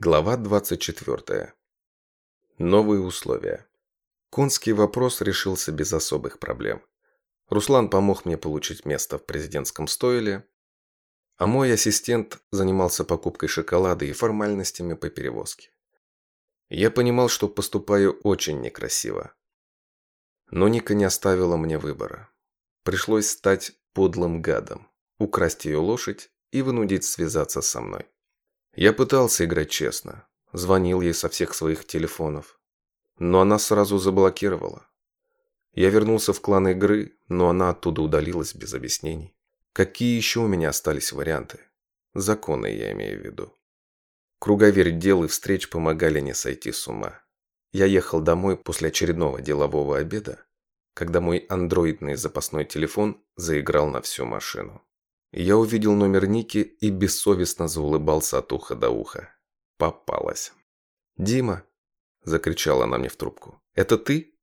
Глава 24. Новые условия. Конский вопрос решился без особых проблем. Руслан помог мне получить место в президентском стойле, а мой ассистент занимался покупкой шоколада и формальностями по перевозке. Я понимал, что поступаю очень некрасиво. Но Ника не оставила мне выбора. Пришлось стать подлым гадом, украсть ее лошадь и вынудить связаться со мной. Я пытался играть честно, звонил ей со всех своих телефонов, но она сразу заблокировала. Я вернулся в клан игры, но она оттуда удалилась без объяснений. Какие еще у меня остались варианты? Законы я имею в виду. Круговерь дел и встреч помогали не сойти с ума. Я ехал домой после очередного делового обеда, когда мой андроидный запасной телефон заиграл на всю машину. Я увидел номер Ники и бессовестно заулыбался от уха до уха. Попалась. «Дима!» – закричала она мне в трубку. «Это ты?»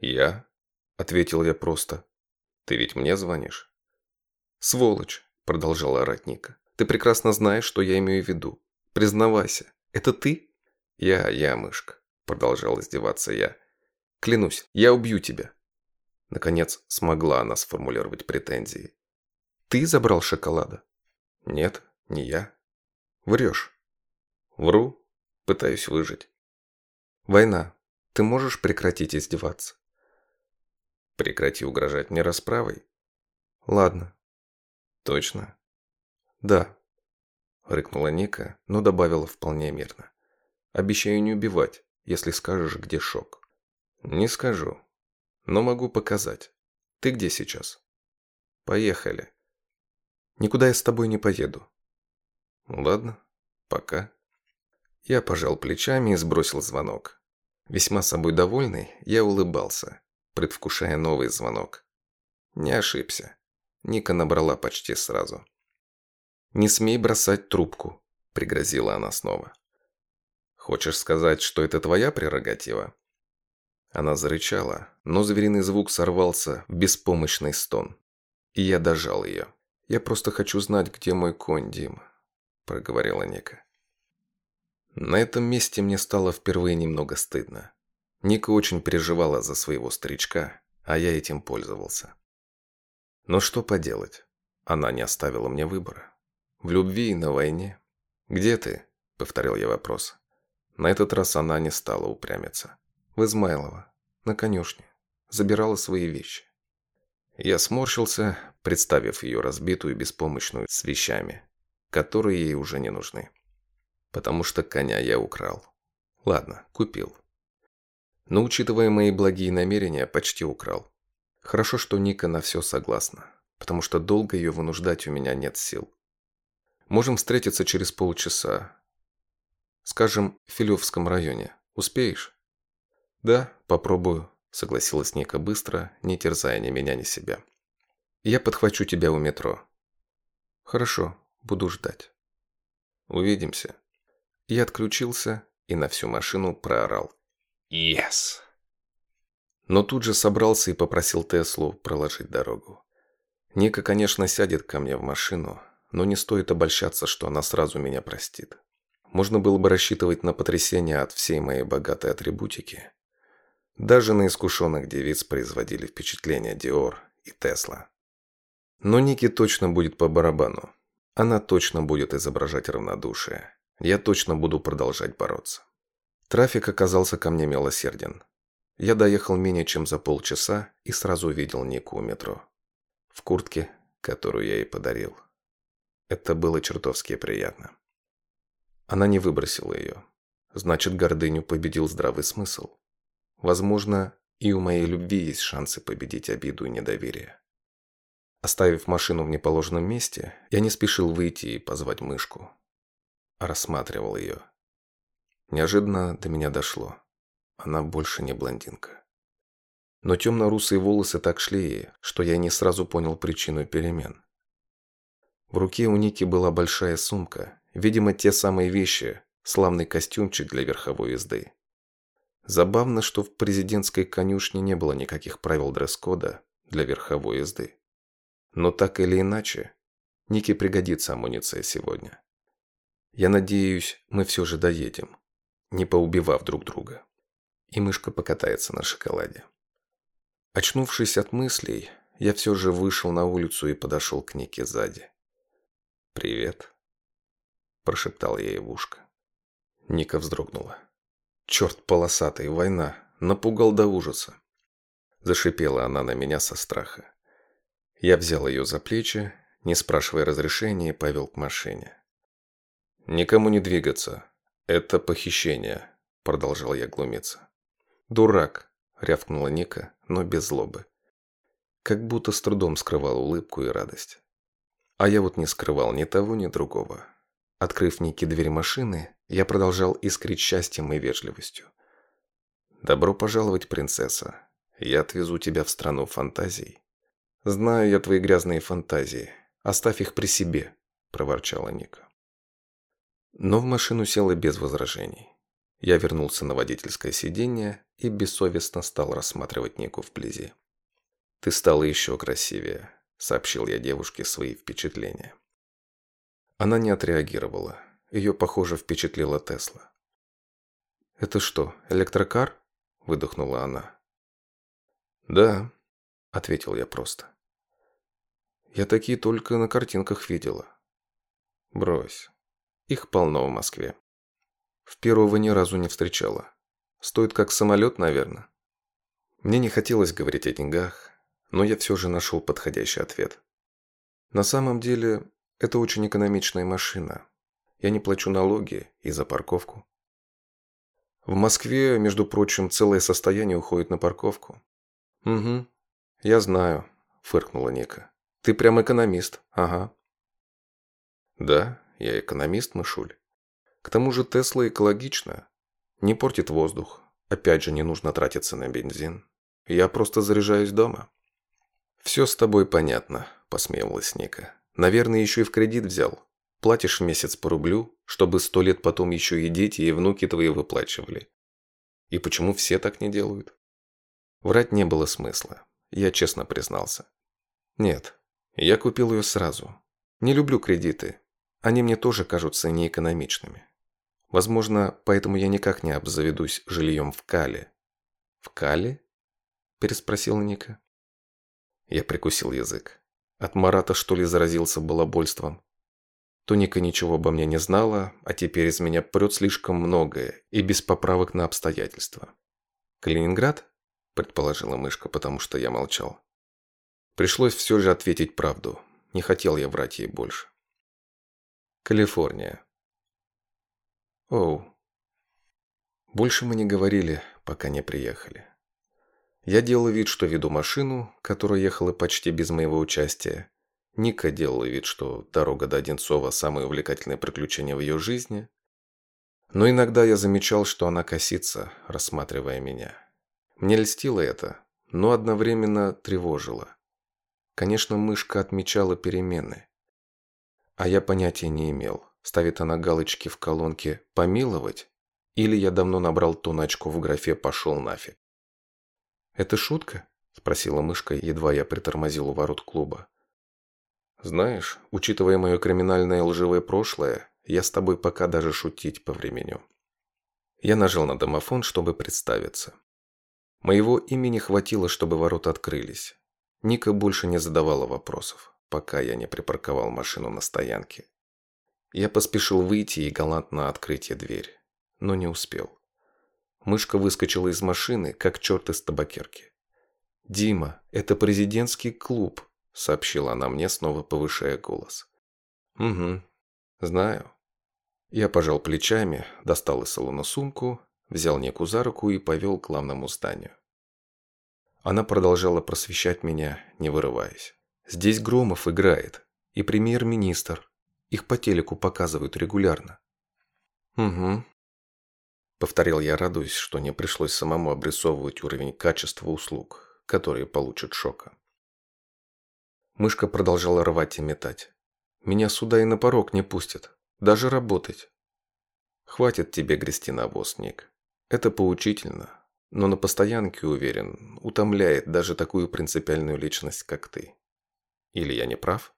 «Я?» – ответил я просто. «Ты ведь мне звонишь?» «Сволочь!» – продолжала орать Ника. «Ты прекрасно знаешь, что я имею в виду. Признавайся, это ты?» «Я, я, мышка», – продолжал издеваться я. «Клянусь, я убью тебя». Наконец смогла она сформулировать претензии. Ты забрал шоколада? Нет, не я. Врешь. Вру. Пытаюсь выжить. Война. Ты можешь прекратить издеваться? Прекрати угрожать мне расправой. Ладно. Точно? Да. Рыкнула Ника, но добавила вполне мирно. Обещаю не убивать, если скажешь, где шок. Не скажу, но могу показать. Ты где сейчас? Поехали. Никуда я с тобой не поеду. Ладно, пока. Я пожал плечами и сбросил звонок. Весьма собой довольный, я улыбался, предвкушая новый звонок. Не ошибся. Ника набрала почти сразу. «Не смей бросать трубку», – пригрозила она снова. «Хочешь сказать, что это твоя прерогатива?» Она зарычала, но звериный звук сорвался в беспомощный стон. И я дожал ее. «Я просто хочу знать, где мой конь, Дима», – проговорила Ника. На этом месте мне стало впервые немного стыдно. Ника очень переживала за своего старичка, а я этим пользовался. Но что поделать? Она не оставила мне выбора. В любви и на войне. «Где ты?» – повторил я вопрос. На этот раз она не стала упрямиться. «В Измайлово, на конюшне. Забирала свои вещи». Я сморщился, представив ее разбитую и беспомощную с вещами, которые ей уже не нужны. Потому что коня я украл. Ладно, купил. Но, учитывая мои благие намерения, почти украл. Хорошо, что Ника на все согласна, потому что долго ее вынуждать у меня нет сил. Можем встретиться через полчаса. Скажем, в Филевском районе. Успеешь? Да, попробую, согласилась Ника быстро, не терзая ни меня, ни себя. Я подхвачу тебя у метро. Хорошо, буду ждать. Увидимся. Я отключился и на всю машину проорал. Yes! Но тут же собрался и попросил Теслу проложить дорогу. Ника, конечно, сядет ко мне в машину, но не стоит обольщаться, что она сразу меня простит. Можно было бы рассчитывать на потрясение от всей моей богатой атрибутики. Даже на искушенных девиц производили впечатление Диор и Тесла. Но Нике точно будет по барабану. Она точно будет изображать равнодушие. Я точно буду продолжать бороться. Трафик оказался ко мне милосерден. Я доехал менее чем за полчаса и сразу увидел Нику у метро. В куртке, которую я ей подарил. Это было чертовски приятно. Она не выбросила ее. Значит, гордыню победил здравый смысл. Возможно, и у моей любви есть шансы победить обиду и недоверие. Оставив машину в неположенном месте, я не спешил выйти и позвать мышку. А рассматривал ее. Неожиданно до меня дошло. Она больше не блондинка. Но темно-русые волосы так шли что я не сразу понял причину перемен. В руке у Ники была большая сумка, видимо, те самые вещи, славный костюмчик для верховой езды. Забавно, что в президентской конюшне не было никаких правил дресс-кода для верховой езды. Но так или иначе, Нике пригодится амуниция сегодня. Я надеюсь, мы все же доедем, не поубивав друг друга. И мышка покатается на шоколаде. Очнувшись от мыслей, я все же вышел на улицу и подошел к Нике сзади. «Привет», – прошептал я ей в ушко. Ника вздрогнула. «Черт полосатый, война! Напугал до ужаса!» Зашипела она на меня со страха. Я взял ее за плечи, не спрашивая разрешения, повел к машине. «Никому не двигаться. Это похищение», – продолжал я глумиться. «Дурак», – рявкнула Ника, но без злобы. Как будто с трудом скрывал улыбку и радость. А я вот не скрывал ни того, ни другого. Открыв Нике дверь машины, я продолжал искрить счастьем и вежливостью. «Добро пожаловать, принцесса. Я отвезу тебя в страну фантазий». «Знаю я твои грязные фантазии. Оставь их при себе», – проворчала Ника. Но в машину села без возражений. Я вернулся на водительское сиденье и бессовестно стал рассматривать Нику вблизи. «Ты стала еще красивее», – сообщил я девушке свои впечатления. Она не отреагировала. Ее, похоже, впечатлила Тесла. «Это что, электрокар?» – выдохнула она. «Да», – ответил я просто. «Я такие только на картинках видела». «Брось, их полно в Москве. В первого ни разу не встречала. Стоит как самолет, наверное. Мне не хотелось говорить о деньгах, но я все же нашел подходящий ответ. На самом деле, это очень экономичная машина. Я не плачу налоги и за парковку. В Москве, между прочим, целое состояние уходит на парковку. Угу, я знаю, фыркнула Ника. Ты прям экономист, ага. Да, я экономист, мышуль. К тому же Тесла экологична. Не портит воздух. Опять же, не нужно тратиться на бензин. Я просто заряжаюсь дома. «Все с тобой понятно», – посмеялась Ника. «Наверное, еще и в кредит взял. Платишь месяц по рублю, чтобы сто лет потом еще и дети, и внуки твои выплачивали. И почему все так не делают?» Врать не было смысла. Я честно признался. «Нет, я купил ее сразу. Не люблю кредиты. Они мне тоже кажутся неэкономичными. Возможно, поэтому я никак не обзаведусь жильем в Кале. В Кале? Переспросил Ника. Я прикусил язык. От Марата, что ли, заразился балабольством? То Ника ничего обо мне не знала, а теперь из меня прет слишком многое и без поправок на обстоятельства. «Калининград?» – предположила мышка, потому что я молчал. Пришлось все же ответить правду. Не хотел я врать ей больше. Калифорния. Оу. Больше мы не говорили, пока не приехали. Я делал вид, что веду машину, которая ехала почти без моего участия. Ника делала вид, что дорога до Одинцова – самое увлекательное приключение в ее жизни. Но иногда я замечал, что она косится, рассматривая меня. Мне льстило это, но одновременно тревожило. Конечно, мышка отмечала перемены. А я понятия не имел, ставит она галочки в колонке «помиловать» или я давно набрал ту начку в графе «пошел нафиг». «Это шутка?» – спросила мышка, едва я притормозил у ворот клуба. «Знаешь, учитывая мое криминальное лживое прошлое, я с тобой пока даже шутить по времени». Я нажал на домофон, чтобы представиться. Моего имени хватило, чтобы ворота открылись. Ника больше не задавала вопросов пока я не припарковал машину на стоянке. Я поспешил выйти и галантно открыть ей дверь, но не успел. Мышка выскочила из машины, как черт из табакерки. «Дима, это президентский клуб», — сообщила она мне, снова повышая голос. «Угу, знаю». Я пожал плечами, достал из салона сумку, взял Неку за руку и повел к главному зданию. Она продолжала просвещать меня, не вырываясь. Здесь Громов играет. И премьер-министр. Их по телеку показывают регулярно. Угу. Повторил я, радуясь, что не пришлось самому обрисовывать уровень качества услуг, которые получат шока. Мышка продолжала рвать и метать. Меня сюда и на порог не пустят. Даже работать. Хватит тебе грести навоз, Ник. Это поучительно. Но на постоянке, уверен, утомляет даже такую принципиальную личность, как ты. Или я не прав?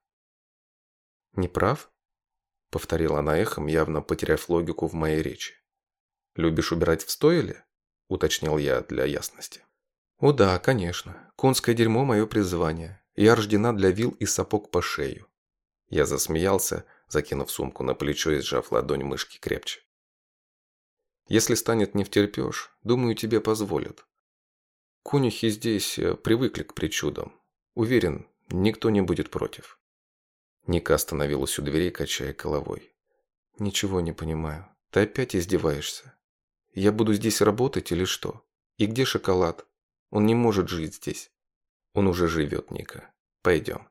Не прав? повторила она эхом, явно потеряв логику в моей речи. «Любишь убирать в стойле?» – уточнил я для ясности. «О да, конечно. Конское дерьмо – мое призвание. Я рождена для вил и сапог по шею». Я засмеялся, закинув сумку на плечо и сжав ладонь мышки крепче. «Если станет не втерпешь, думаю, тебе позволят. Конюхи здесь э, привыкли к причудам. Уверен, никто не будет против». Ника остановилась у дверей, качая головой. «Ничего не понимаю. Ты опять издеваешься? Я буду здесь работать или что? И где шоколад? Он не может жить здесь. Он уже живет, Ника. Пойдем».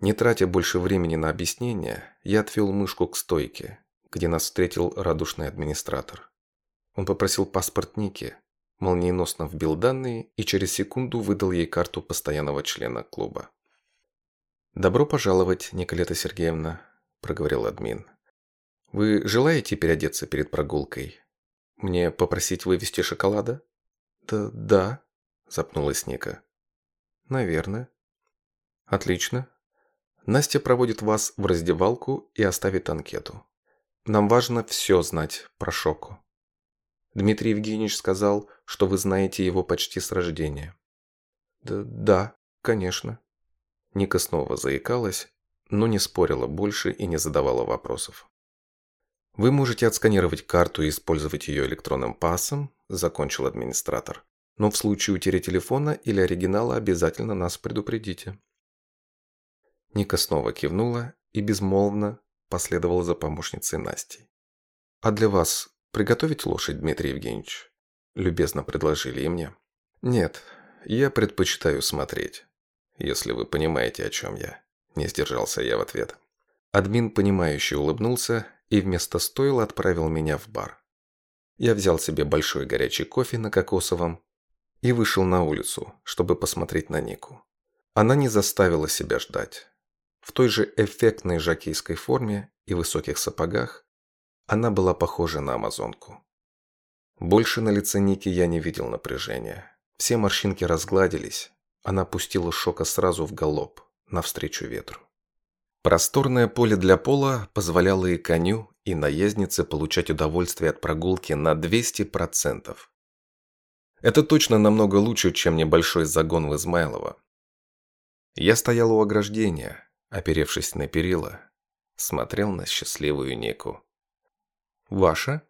Не тратя больше времени на объяснение, я отвел мышку к стойке, где нас встретил радушный администратор. Он попросил паспорт Ники, молниеносно вбил данные и через секунду выдал ей карту постоянного члена клуба. «Добро пожаловать, Николета Сергеевна», – проговорил админ. «Вы желаете переодеться перед прогулкой? Мне попросить вывести шоколада?» «Да, да», – запнулась Ника. «Наверное». «Отлично. Настя проводит вас в раздевалку и оставит анкету. Нам важно все знать про Шоку. Дмитрий Евгеньевич сказал, что вы знаете его почти с рождения». «Да, да, конечно», Ника снова заикалась, но не спорила больше и не задавала вопросов. «Вы можете отсканировать карту и использовать ее электронным пасом», – закончил администратор. «Но в случае утери телефона или оригинала обязательно нас предупредите». Ника снова кивнула и безмолвно последовала за помощницей Настей. «А для вас приготовить лошадь, Дмитрий Евгеньевич?» – любезно предложили и мне. «Нет, я предпочитаю смотреть» если вы понимаете, о чем я». Не сдержался я в ответ. Админ, понимающе улыбнулся и вместо стойла отправил меня в бар. Я взял себе большой горячий кофе на кокосовом и вышел на улицу, чтобы посмотреть на Нику. Она не заставила себя ждать. В той же эффектной жакейской форме и высоких сапогах она была похожа на амазонку. Больше на лице Ники я не видел напряжения. Все морщинки разгладились, она пустила Шока сразу в галоп, навстречу ветру. Просторное поле для пола позволяло и коню, и наезднице получать удовольствие от прогулки на 200%. Это точно намного лучше, чем небольшой загон в Измайлово. Я стоял у ограждения, оперевшись на перила, смотрел на счастливую Нику. «Ваша?»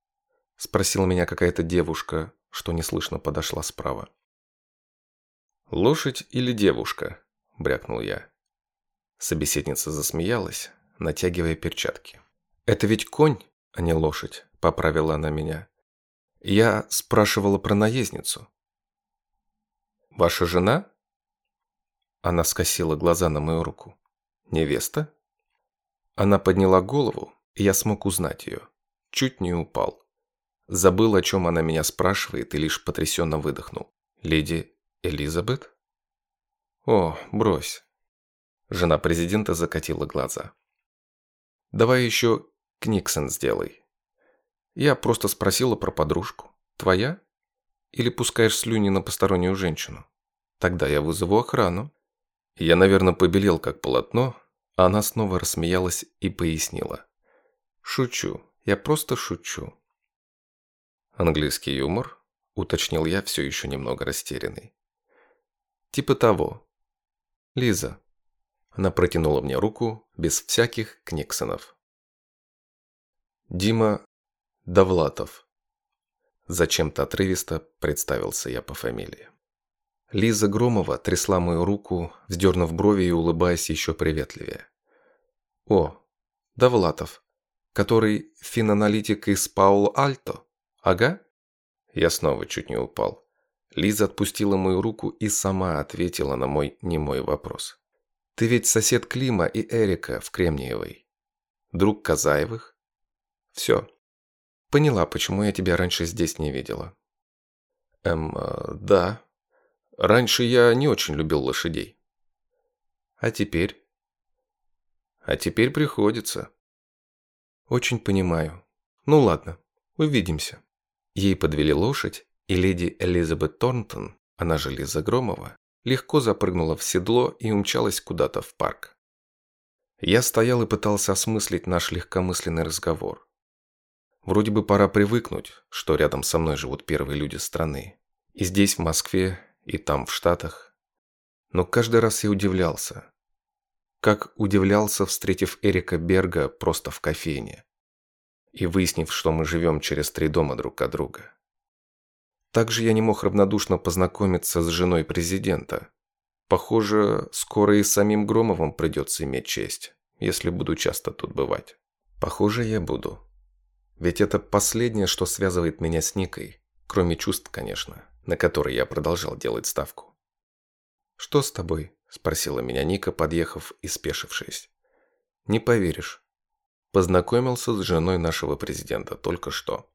– спросила меня какая-то девушка, что неслышно подошла справа. «Лошадь или девушка?» – брякнул я. Собеседница засмеялась, натягивая перчатки. «Это ведь конь, а не лошадь», – поправила она меня. «Я спрашивала про наездницу». «Ваша жена?» Она скосила глаза на мою руку. «Невеста?» Она подняла голову, и я смог узнать ее. Чуть не упал. Забыл, о чем она меня спрашивает, и лишь потрясенно выдохнул. «Леди Элизабет? О, брось. Жена президента закатила глаза. Давай еще Книксон сделай. Я просто спросила про подружку. Твоя? Или пускаешь слюни на постороннюю женщину? Тогда я вызову охрану. Я, наверное, побелел как полотно, а она снова рассмеялась и пояснила. Шучу, я просто шучу. Английский юмор, уточнил я, все еще немного растерянный. Типа того. Лиза. Она протянула мне руку без всяких книксонов. Дима Довлатов. Зачем-то отрывисто представился я по фамилии. Лиза Громова трясла мою руку, вздернув брови и улыбаясь еще приветливее. «О, Довлатов, который финаналитик из Паул Альто? Ага?» Я снова чуть не упал. Лиза отпустила мою руку и сама ответила на мой немой вопрос. «Ты ведь сосед Клима и Эрика в Кремниевой. Друг Казаевых?» «Все. Поняла, почему я тебя раньше здесь не видела». «Эм, э, да. Раньше я не очень любил лошадей». «А теперь?» «А теперь приходится». «Очень понимаю. Ну ладно, увидимся». Ей подвели лошадь, и леди Элизабет Торнтон, она же Лиза Громова, легко запрыгнула в седло и умчалась куда-то в парк. Я стоял и пытался осмыслить наш легкомысленный разговор. Вроде бы пора привыкнуть, что рядом со мной живут первые люди страны. И здесь, в Москве, и там, в Штатах. Но каждый раз я удивлялся. Как удивлялся, встретив Эрика Берга просто в кофейне. И выяснив, что мы живем через три дома друг от друга. Также я не мог равнодушно познакомиться с женой президента. Похоже, скоро и самим Громовым придется иметь честь, если буду часто тут бывать. Похоже, я буду. Ведь это последнее, что связывает меня с Никой, кроме чувств, конечно, на которые я продолжал делать ставку. «Что с тобой?» – спросила меня Ника, подъехав и спешившись. «Не поверишь. Познакомился с женой нашего президента только что».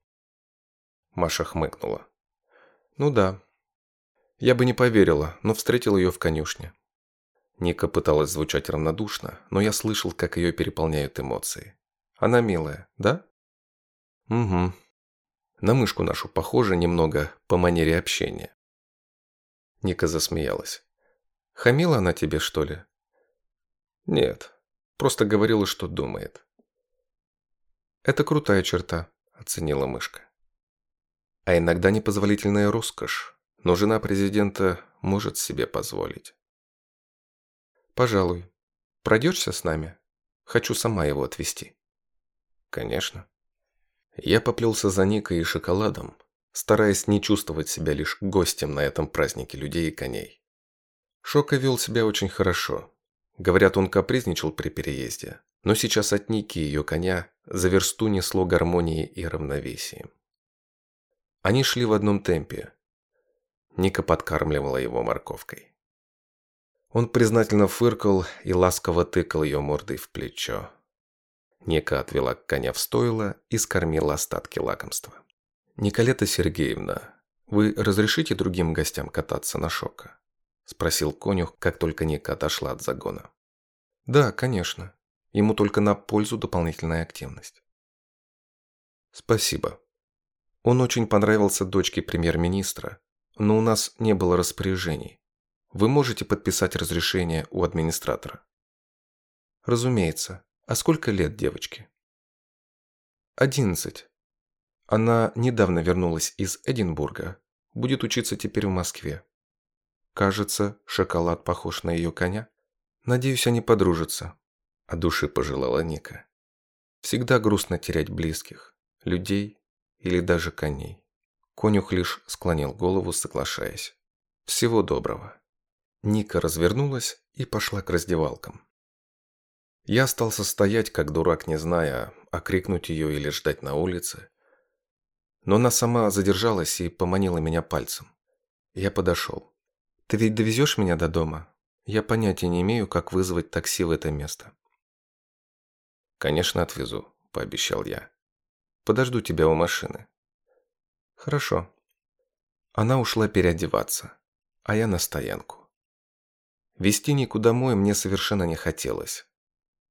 Маша хмыкнула. «Ну да. Я бы не поверила, но встретил ее в конюшне». Ника пыталась звучать равнодушно, но я слышал, как ее переполняют эмоции. «Она милая, да?» Угу. На мышку нашу похоже немного по манере общения. Ника засмеялась. Хамила она тебе, что ли? Нет. Просто говорила, что думает. Это крутая черта, оценила мышка. А иногда непозволительная роскошь, но жена президента может себе позволить. Пожалуй. Пройдешься с нами? Хочу сама его отвезти. Конечно. Я поплелся за Никой и шоколадом, стараясь не чувствовать себя лишь гостем на этом празднике людей и коней. Шока вел себя очень хорошо. Говорят, он капризничал при переезде, но сейчас от Ники и ее коня за версту несло гармонией и равновесием. Они шли в одном темпе. Ника подкармливала его морковкой. Он признательно фыркал и ласково тыкал ее мордой в плечо. Ника отвела коня в стойло и скормила остатки лакомства. «Николета Сергеевна, вы разрешите другим гостям кататься на шока?» Спросил конюх, как только Ника отошла от загона. «Да, конечно. Ему только на пользу дополнительная активность». «Спасибо. Он очень понравился дочке премьер-министра, но у нас не было распоряжений. Вы можете подписать разрешение у администратора?» «Разумеется. А сколько лет девочке? Одиннадцать. Она недавно вернулась из Эдинбурга. Будет учиться теперь в Москве. Кажется, шоколад похож на ее коня. Надеюсь, они подружатся. А души пожелала Ника. Всегда грустно терять близких, людей или даже коней. Конюх лишь склонил голову, соглашаясь. Всего доброго. Ника развернулась и пошла к раздевалкам. Я остался стоять, как дурак, не зная, окрикнуть ее или ждать на улице. Но она сама задержалась и поманила меня пальцем. Я подошел. «Ты ведь довезешь меня до дома? Я понятия не имею, как вызвать такси в это место». «Конечно, отвезу», – пообещал я. «Подожду тебя у машины». «Хорошо». Она ушла переодеваться, а я на стоянку. Вести Нику домой мне совершенно не хотелось.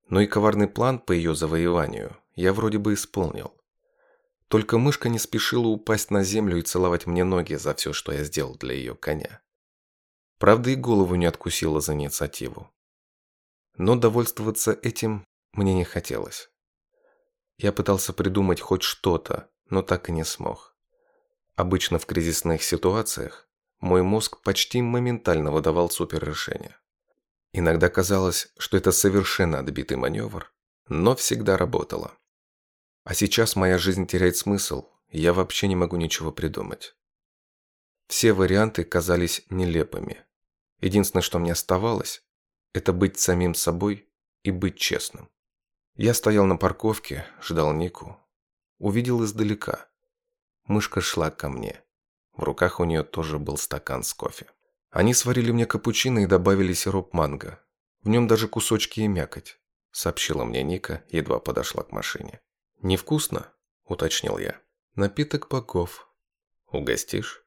Но и коварный план по ее завоеванию я вроде бы исполнил. Только мышка не спешила упасть на землю и целовать мне ноги за все, что я сделал для ее коня. Правда, и голову не откусила за инициативу. Но довольствоваться этим мне не хотелось. Я пытался придумать хоть что-то, но так и не смог. Обычно в кризисных ситуациях мой мозг почти моментально выдавал суперрешение. Иногда казалось, что это совершенно отбитый маневр, но всегда работало. А сейчас моя жизнь теряет смысл, я вообще не могу ничего придумать. Все варианты казались нелепыми. Единственное, что мне оставалось, это быть самим собой и быть честным. Я стоял на парковке, ждал Нику. Увидел издалека. Мышка шла ко мне. В руках у нее тоже был стакан с кофе. Они сварили мне капучино и добавили сироп манго. В нем даже кусочки и мякоть, сообщила мне Ника, едва подошла к машине. «Невкусно?» – уточнил я. «Напиток богов». «Угостишь?»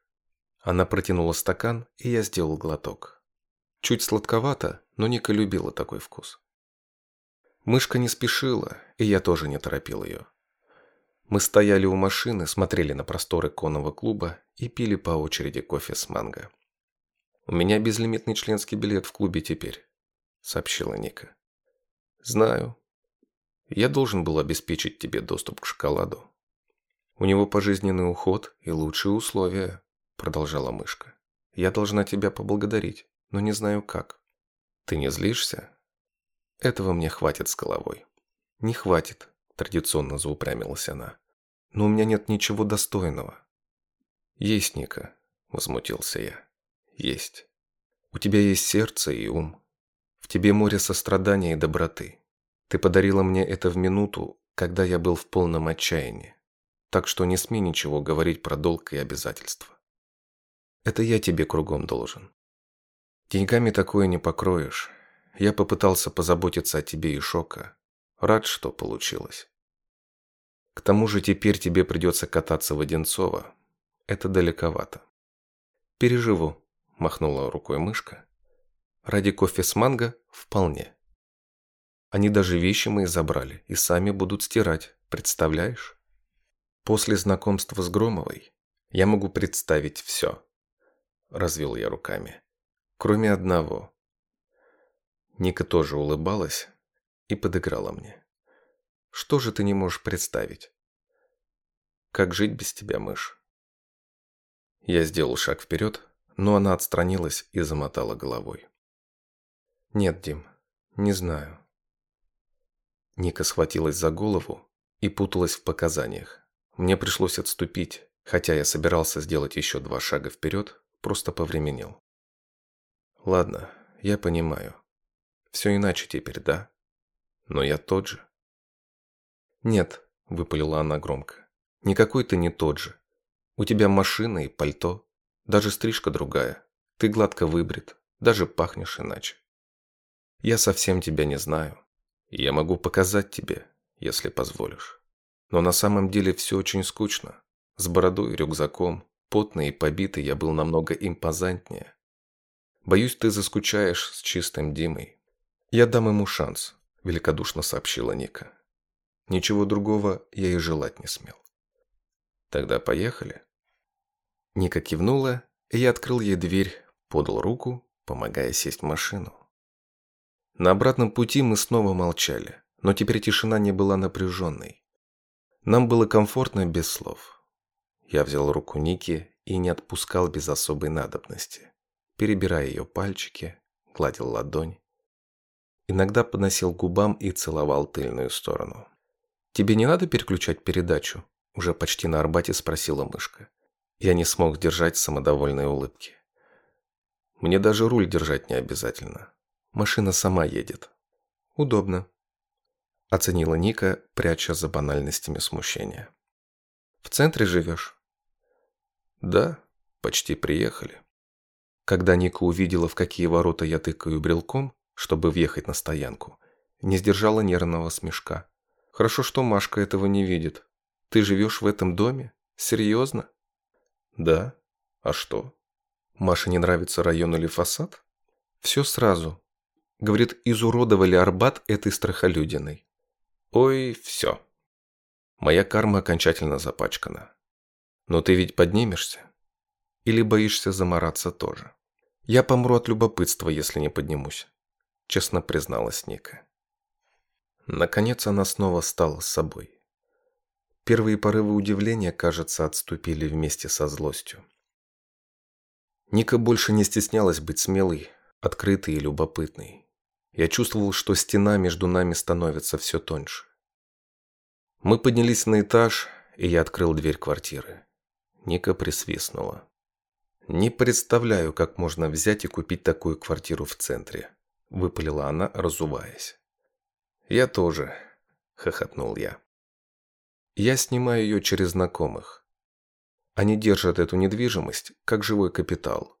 Она протянула стакан, и я сделал глоток. Чуть сладковато, но Ника любила такой вкус. Мышка не спешила, и я тоже не торопил ее. Мы стояли у машины, смотрели на просторы конного клуба и пили по очереди кофе с манго. «У меня безлимитный членский билет в клубе теперь», — сообщила Ника. Знаю. Я должен был обеспечить тебе доступ к шоколаду. У него пожизненный уход и лучшие условия, продолжала мышка. Я должна тебя поблагодарить, но не знаю как. Ты не злишься? Этого мне хватит с головой. Не хватит, традиционно заупрямилась она. Но у меня нет ничего достойного. Есть, Ника, возмутился я. Есть. У тебя есть сердце и ум. В тебе море сострадания и доброты. Ты подарила мне это в минуту, когда я был в полном отчаянии. Так что не смей ничего говорить про долг и обязательства. Это я тебе кругом должен. Деньгами такое не покроешь. Я попытался позаботиться о тебе и Шока. Рад, что получилось. К тому же теперь тебе придется кататься в Одинцово. Это далековато. Переживу, махнула рукой мышка. Ради кофе с манго вполне. Они даже вещи мои забрали и сами будут стирать, представляешь? После знакомства с Громовой я могу представить все. Развел я руками. Кроме одного. Ника тоже улыбалась и подыграла мне. Что же ты не можешь представить? Как жить без тебя, мышь? Я сделал шаг вперед, но она отстранилась и замотала головой. Нет, Дим, не знаю. Ника схватилась за голову и путалась в показаниях. Мне пришлось отступить, хотя я собирался сделать еще два шага вперед, просто повременил. Ладно, я понимаю. Все иначе теперь, да? Но я тот же. Нет, выпалила она громко. Никакой ты не тот же. У тебя машина и пальто, даже стрижка другая. Ты гладко выбрит, даже пахнешь иначе. Я совсем тебя не знаю. Я могу показать тебе, если позволишь. Но на самом деле все очень скучно. С бородой и рюкзаком, потный и побитый я был намного импозантнее. Боюсь, ты заскучаешь с чистым Димой. Я дам ему шанс, великодушно сообщила Ника. Ничего другого я и желать не смел. Тогда поехали. Ника кивнула, и я открыл ей дверь, подал руку, помогая сесть в машину. На обратном пути мы снова молчали, но теперь тишина не была напряженной. Нам было комфортно без слов. Я взял руку Ники и не отпускал без особой надобности, перебирая ее пальчики, гладил ладонь. Иногда подносил губам и целовал тыльную сторону. «Тебе не надо переключать передачу?» Уже почти на Арбате спросила мышка. Я не смог держать самодовольной улыбки. Мне даже руль держать не обязательно. Машина сама едет. Удобно. Оценила Ника, пряча за банальностями смущения. В центре живешь? Да, почти приехали. Когда Ника увидела, в какие ворота я тыкаю брелком, чтобы въехать на стоянку, не сдержала нервного смешка. Хорошо, что Машка этого не видит. Ты живешь в этом доме? Серьезно? Да. А что? Маше не нравится район или фасад? Все сразу. Говорит, изуродовали Арбат этой страхолюдиной. Ой, все. Моя карма окончательно запачкана. Но ты ведь поднимешься? Или боишься замораться тоже? Я помру от любопытства, если не поднимусь. Честно призналась Ника. Наконец она снова стала собой. Первые порывы удивления, кажется, отступили вместе со злостью. Ника больше не стеснялась быть смелой, открытой и любопытной. Я чувствовал, что стена между нами становится все тоньше. Мы поднялись на этаж, и я открыл дверь квартиры. Ника присвистнула. «Не представляю, как можно взять и купить такую квартиру в центре», – выпалила она, разуваясь. «Я тоже», – хохотнул я. «Я снимаю ее через знакомых. Они держат эту недвижимость как живой капитал.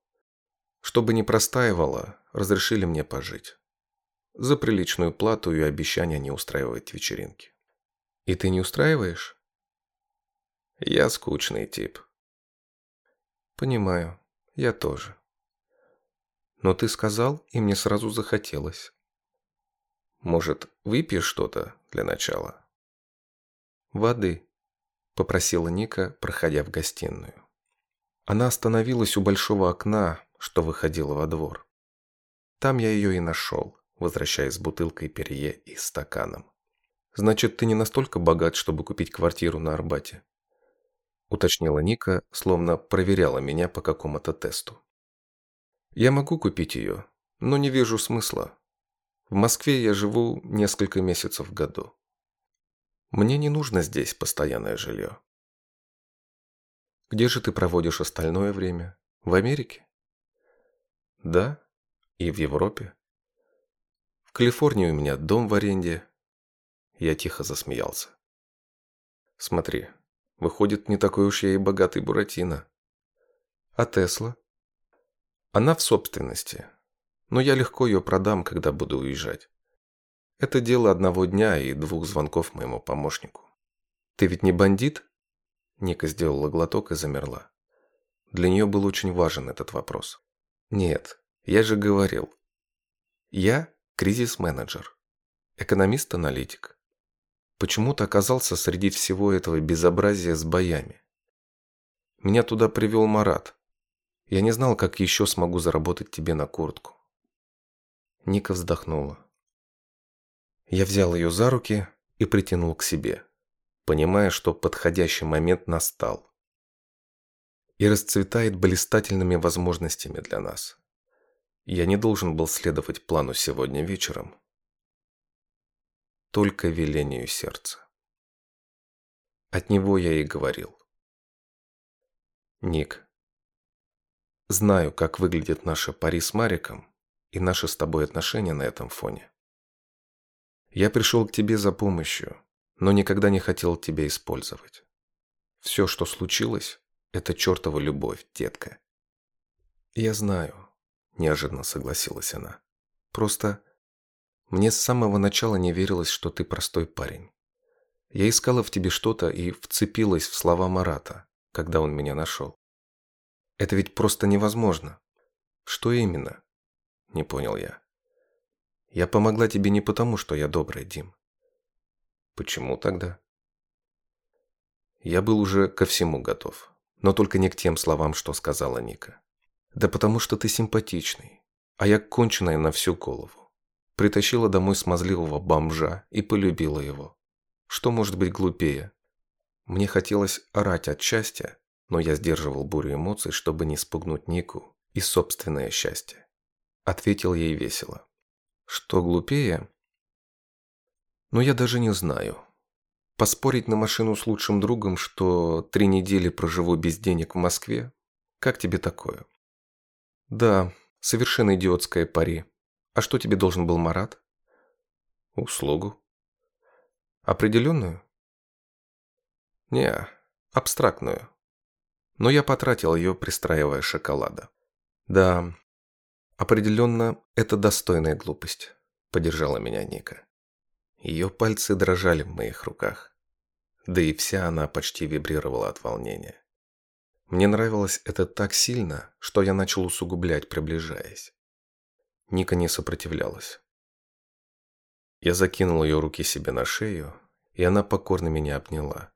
Чтобы не простаивало, разрешили мне пожить за приличную плату и обещание не устраивать вечеринки. И ты не устраиваешь? Я скучный тип. Понимаю, я тоже. Но ты сказал, и мне сразу захотелось. Может, выпьешь что-то для начала? Воды, попросила Ника, проходя в гостиную. Она остановилась у большого окна, что выходило во двор. Там я ее и нашел возвращаясь с бутылкой перье и стаканом. «Значит, ты не настолько богат, чтобы купить квартиру на Арбате?» Уточнила Ника, словно проверяла меня по какому-то тесту. «Я могу купить ее, но не вижу смысла. В Москве я живу несколько месяцев в году. Мне не нужно здесь постоянное жилье. Где же ты проводишь остальное время? В Америке? Да, и в Европе. В Калифорнии у меня дом в аренде. Я тихо засмеялся. Смотри, выходит, не такой уж я и богатый Буратино. А Тесла? Она в собственности, но я легко ее продам, когда буду уезжать. Это дело одного дня и двух звонков моему помощнику. Ты ведь не бандит? Ника сделала глоток и замерла. Для нее был очень важен этот вопрос. Нет, я же говорил. Я кризис-менеджер. Экономист-аналитик. Почему-то оказался среди всего этого безобразия с боями. Меня туда привел Марат. Я не знал, как еще смогу заработать тебе на куртку. Ника вздохнула. Я взял ее за руки и притянул к себе понимая, что подходящий момент настал. И расцветает блистательными возможностями для нас. Я не должен был следовать плану сегодня вечером. Только велению сердца. От него я и говорил. Ник, знаю, как выглядит наша пари с Мариком и наши с тобой отношения на этом фоне. Я пришел к тебе за помощью, но никогда не хотел тебя использовать. Все, что случилось, это чертова любовь, детка. Я знаю, неожиданно согласилась она. Просто мне с самого начала не верилось, что ты простой парень. Я искала в тебе что-то и вцепилась в слова Марата, когда он меня нашел. Это ведь просто невозможно. Что именно? Не понял я. Я помогла тебе не потому, что я добрый, Дим. Почему тогда? Я был уже ко всему готов, но только не к тем словам, что сказала Ника. Да потому что ты симпатичный, а я конченая на всю голову. Притащила домой смазливого бомжа и полюбила его. Что может быть глупее? Мне хотелось орать от счастья, но я сдерживал бурю эмоций, чтобы не спугнуть Нику и собственное счастье. Ответил ей весело. Что глупее? Но я даже не знаю. Поспорить на машину с лучшим другом, что три недели проживу без денег в Москве? Как тебе такое? Да, совершенно идиотская пари. А что тебе должен был Марат? Услугу. Определенную? Не, абстрактную. Но я потратил ее, пристраивая шоколада. Да, определенно, это достойная глупость, поддержала меня Ника. Ее пальцы дрожали в моих руках. Да и вся она почти вибрировала от волнения. Мне нравилось это так сильно, что я начал усугублять, приближаясь. Ника не сопротивлялась. Я закинул ее руки себе на шею, и она покорно меня обняла,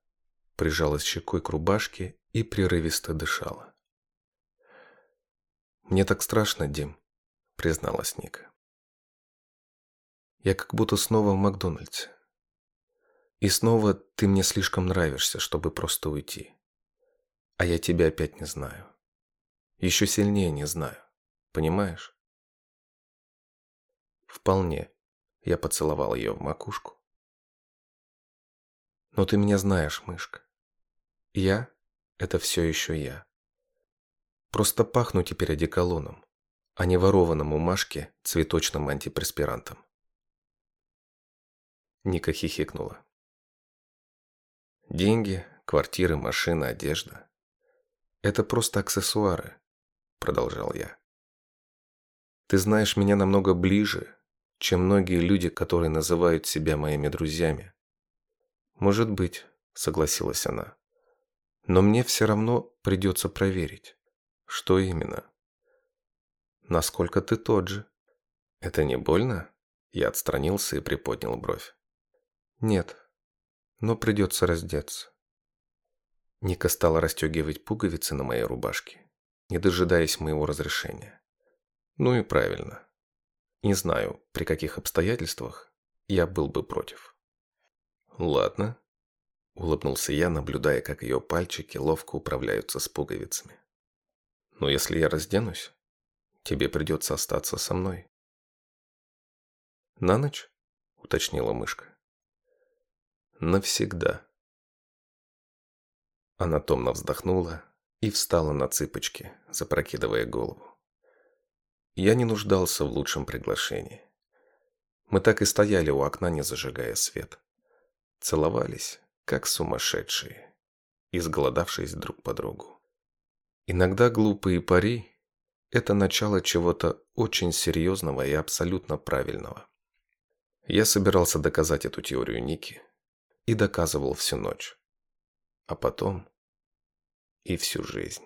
прижалась щекой к рубашке и прерывисто дышала. «Мне так страшно, Дим», — призналась Ника. Я как будто снова в Макдональдсе. И снова ты мне слишком нравишься, чтобы просто уйти. А я тебя опять не знаю. Еще сильнее не знаю. Понимаешь? Вполне. Я поцеловал ее в макушку. Но ты меня знаешь, мышка. Я – это все еще я. Просто пахну теперь одеколоном, а не ворованным у Машки цветочным антипреспирантом. Ника хихикнула. Деньги, квартиры, машина, одежда. Это просто аксессуары, продолжал я. Ты знаешь меня намного ближе, чем многие люди, которые называют себя моими друзьями. Может быть, согласилась она. Но мне все равно придется проверить. Что именно? Насколько ты тот же? Это не больно? Я отстранился и приподнял бровь. Нет, но придется раздеться. Ника стала расстегивать пуговицы на моей рубашке, не дожидаясь моего разрешения. Ну и правильно. Не знаю, при каких обстоятельствах я был бы против. Ладно, улыбнулся я, наблюдая, как ее пальчики ловко управляются с пуговицами. Но если я разденусь, тебе придется остаться со мной. На ночь? уточнила мышка. Навсегда. Она томно вздохнула и встала на цыпочки, запрокидывая голову. Я не нуждался в лучшем приглашении. Мы так и стояли у окна, не зажигая свет. Целовались, как сумасшедшие, изголодавшись друг по другу. Иногда глупые пари – это начало чего-то очень серьезного и абсолютно правильного. Я собирался доказать эту теорию Ники и доказывал всю ночь. А потом и всю жизнь.